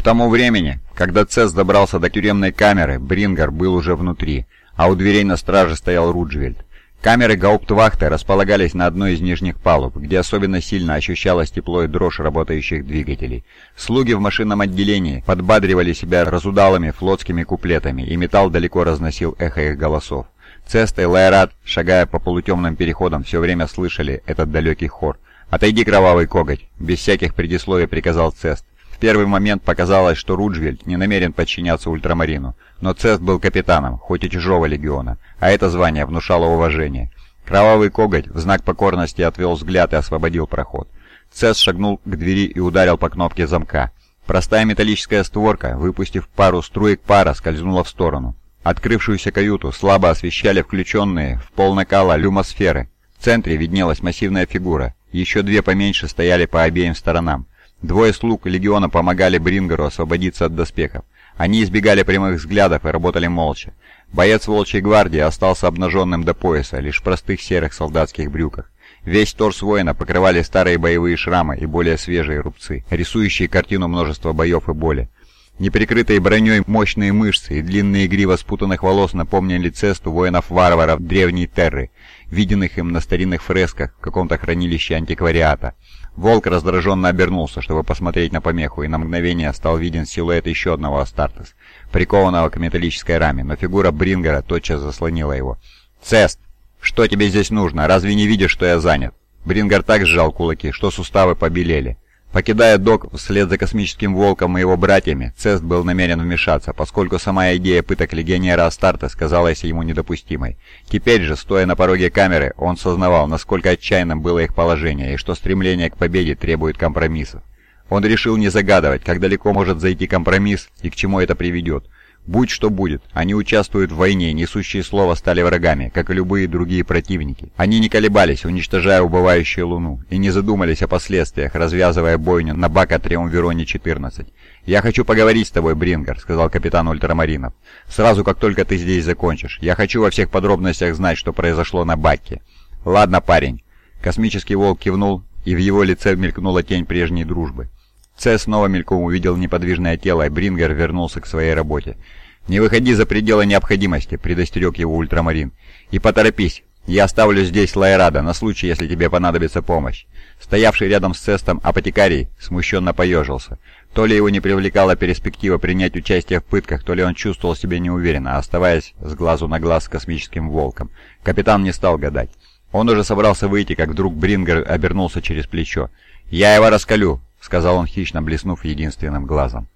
К тому времени, когда Цесс добрался до тюремной камеры, Брингер был уже внутри, а у дверей на страже стоял Руджвельд. Камеры гауптвахты располагались на одной из нижних палуб, где особенно сильно ощущалось тепло и дрожь работающих двигателей. Слуги в машинном отделении подбадривали себя разудалыми флотскими куплетами, и металл далеко разносил эхо их голосов. Цеста и Лайрат, шагая по полутемным переходам, все время слышали этот далекий хор. «Отойди, кровавый коготь!» — без всяких предисловий приказал Цест. Первый момент показалось, что Руджвельд не намерен подчиняться Ультрамарину. Но Цест был капитаном, хоть и чужого легиона, а это звание внушало уважение. Кровавый коготь в знак покорности отвел взгляд и освободил проход. Цест шагнул к двери и ударил по кнопке замка. Простая металлическая створка, выпустив пару струек пара, скользнула в сторону. Открывшуюся каюту слабо освещали включенные в пол накала люмосферы. В центре виднелась массивная фигура. Еще две поменьше стояли по обеим сторонам. Двое слуг легиона помогали Брингеру освободиться от доспехов. Они избегали прямых взглядов и работали молча. Боец Волчьей гвардии остался обнаженным до пояса, лишь в простых серых солдатских брюках. Весь торс воина покрывали старые боевые шрамы и более свежие рубцы, рисующие картину множества боев и боли. Неприкрытые броней мощные мышцы и длинные грива спутанных волос напомнили цесту воинов-варваров древней Терры, виденных им на старинных фресках в каком-то хранилище антиквариата. Волк раздраженно обернулся, чтобы посмотреть на помеху, и на мгновение стал виден силуэт еще одного Астартес, прикованного к металлической раме, но фигура Брингера тотчас заслонила его. «Цест! Что тебе здесь нужно? Разве не видишь, что я занят?» Брингер так сжал кулаки, что суставы побелели. Покидая док вслед за космическим волком и его братьями, Цест был намерен вмешаться, поскольку сама идея пыток легионера Астарта сказалась ему недопустимой. Теперь же, стоя на пороге камеры, он сознавал, насколько отчаянным было их положение и что стремление к победе требует компромиссов. Он решил не загадывать, как далеко может зайти компромисс и к чему это приведет. Будь что будет, они участвуют в войне, несущие слово стали врагами, как и любые другие противники. Они не колебались, уничтожая убывающую Луну, и не задумались о последствиях, развязывая бойню на Бака Триумвироне-14. «Я хочу поговорить с тобой, Брингер», — сказал капитан Ультрамаринов. «Сразу, как только ты здесь закончишь. Я хочу во всех подробностях знать, что произошло на Баке». «Ладно, парень». Космический волк кивнул, и в его лице мелькнула тень прежней дружбы. Це снова мельком увидел неподвижное тело, и Брингер вернулся к своей работе. «Не выходи за пределы необходимости», — предостерег его Ультрамарин. «И поторопись. Я оставлю здесь Лайрада на случай, если тебе понадобится помощь». Стоявший рядом с Цестом апотекарий смущенно поежился. То ли его не привлекала перспектива принять участие в пытках, то ли он чувствовал себя неуверенно, оставаясь с глазу на глаз с космическим волком. Капитан не стал гадать. Он уже собрался выйти, как вдруг Брингер обернулся через плечо. «Я его раскалю», — сказал он хищно, блеснув единственным глазом.